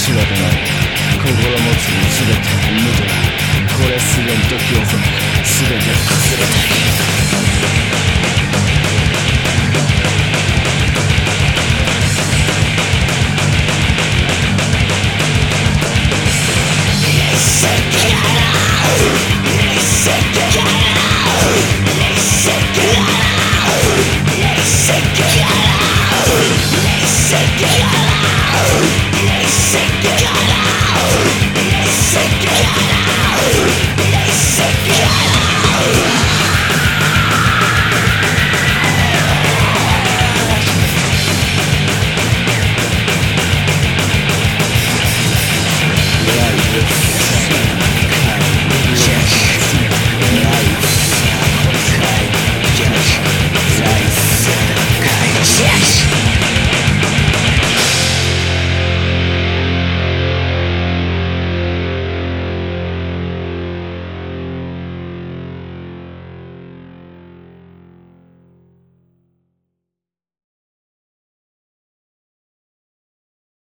しわない。心持つ全て無駄これすでに時を経て全て崩れてい。く